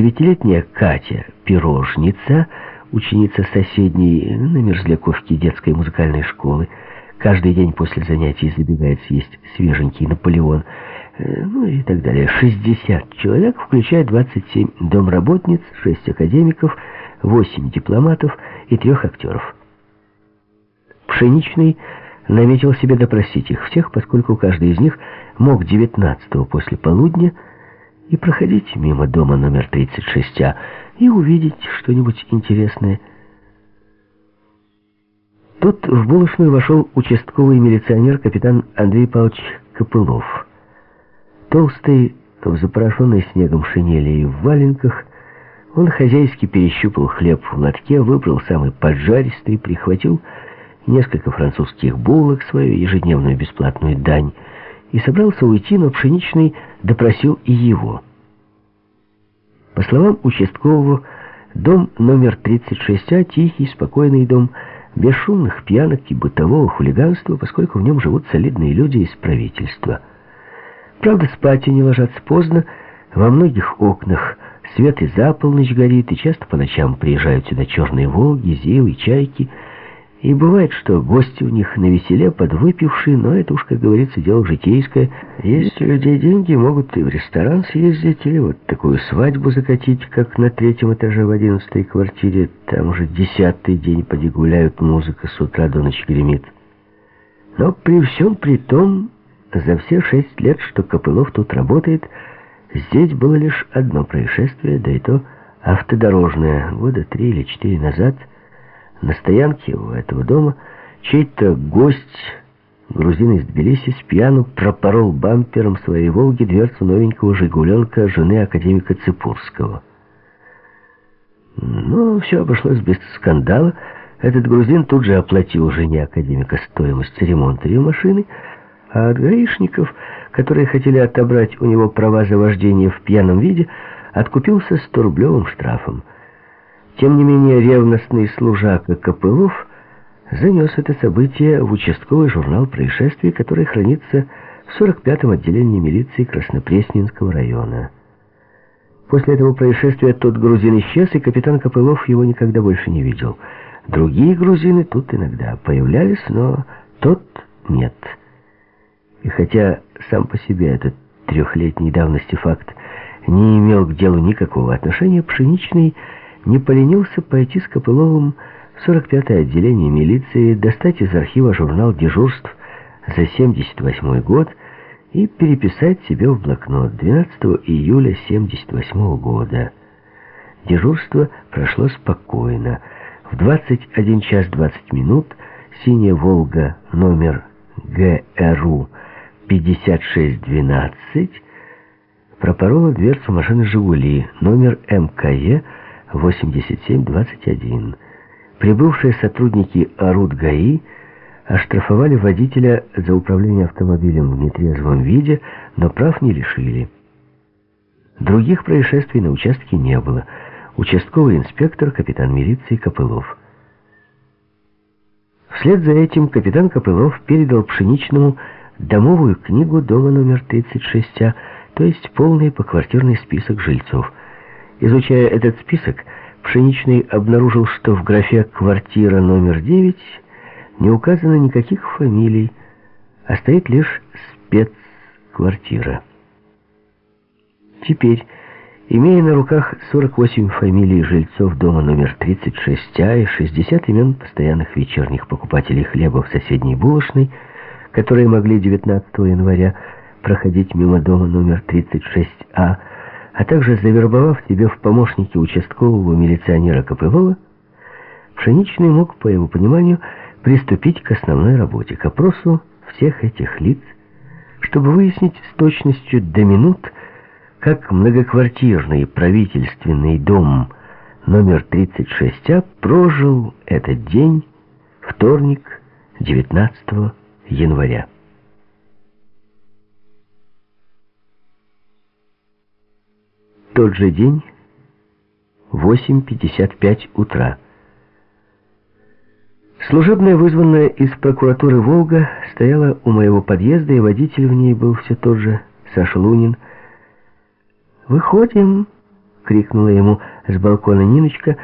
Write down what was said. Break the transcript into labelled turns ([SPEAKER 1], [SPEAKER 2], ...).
[SPEAKER 1] Девятилетняя Катя Пирожница, ученица соседней на Мерзляковке детской музыкальной школы, каждый день после занятий забегает съесть свеженький Наполеон, э, ну и так далее. 60 человек, включая 27 домработниц, 6 академиков, 8 дипломатов и трех актеров. Пшеничный наметил себе допросить их всех, поскольку каждый из них мог 19-го после полудня и проходить мимо дома номер 36А и увидеть что-нибудь интересное. Тут в булочную вошел участковый милиционер капитан Андрей Павлович Копылов. Толстый, в запорошенной снегом шинели и в валенках, он хозяйски перещупал хлеб в лотке, выбрал самый поджаристый, прихватил несколько французских булок, свою ежедневную бесплатную дань, и собрался уйти, но Пшеничный допросил и его. По словам участкового, дом номер 36А — тихий, спокойный дом, без шумных пьянок и бытового хулиганства, поскольку в нем живут солидные люди из правительства. Правда, спать они ложатся поздно, во многих окнах свет и за полночь горит, и часто по ночам приезжают сюда черные «Волги», «Зилы», «Чайки», и бывает, что гости у них на веселе, подвыпившие, но это уж, как говорится, дело житейское. Есть у людей деньги, могут и в ресторан съездить, или вот такую свадьбу закатить, как на третьем этаже в одиннадцатой квартире. Там уже десятый день поди гуляют, музыка с утра до ночи гремит. Но при всем при том, за все шесть лет, что Копылов тут работает, здесь было лишь одно происшествие, да и то автодорожное, года три или четыре назад — на стоянке у этого дома чей-то гость, грузин из Тбилиси, с пьяну пропорол бампером своей «Волги» дверцу новенького «Жигуленка» жены академика Цепурского. Ну, все обошлось без скандала. Этот грузин тут же оплатил жене академика стоимость ремонта ее машины, а от гаишников, которые хотели отобрать у него права за вождение в пьяном виде, откупился 100-рублевым штрафом. Тем не менее, ревностный служака Копылов занес это событие в участковый журнал происшествий, который хранится в 45-м отделении милиции Краснопресненского района. После этого происшествия тот грузин исчез, и капитан Копылов его никогда больше не видел. Другие грузины тут иногда появлялись, но тот нет. И хотя сам по себе этот трехлетней давности факт не имел к делу никакого отношения, Пшеничный не поленился пойти с Копыловым в 45-е отделение милиции, достать из архива журнал дежурств за 78 год и переписать себе в блокнот 12 июля 78 года. Дежурство прошло спокойно. В 21 час 20 минут «Синяя Волга» номер ГРУ 5612 пропорола дверцу машины «Жигули» номер МКЕ 8721. Прибывшие сотрудники АРУД ГАИ оштрафовали водителя за управление автомобилем в нетрезвом виде, но прав не лишили. Других происшествий на участке не было. Участковый инспектор, капитан милиции Копылов. Вслед за этим капитан Копылов передал Пшеничному домовую книгу дома номер 36А, то есть полный поквартирный список жильцов – Изучая этот список, Пшеничный обнаружил, что в графе «Квартира номер 9» не указано никаких фамилий, а стоит лишь «Спецквартира». Теперь, имея на руках 48 фамилий жильцов дома номер 36А и 60 имен постоянных вечерних покупателей хлеба в соседней булочной, которые могли 19 января проходить мимо дома номер 36А, а также завербовав себе в помощники участкового милиционера Копылова, Пшеничный мог, по его пониманию, приступить к основной работе, к опросу всех этих лиц, чтобы выяснить с точностью до минут, как многоквартирный правительственный дом номер 36А прожил этот день, вторник, 19 января. Тот же день, 8.55 утра. Служебная, вызванная из прокуратуры «Волга», стояла у моего подъезда, и водитель в ней был все тот же, Саша Лунин. «Выходим», — крикнула ему с балкона Ниночка